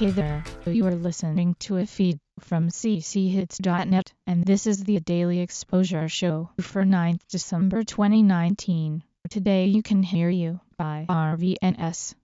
Hey there, you are listening to a feed from cchits.net, and this is the Daily Exposure Show for 9th December 2019. Today you can hear you by RVNS.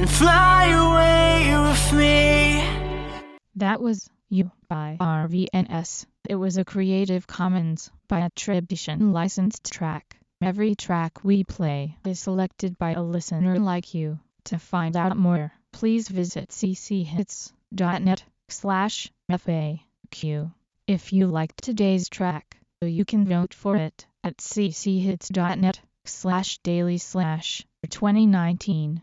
And fly away with me. That was You by RVNS. It was a Creative Commons by attribution licensed track. Every track we play is selected by a listener like you. To find out more, please visit cchits.net slash FAQ. If you liked today's track, you can vote for it at cchits.net slash daily slash 2019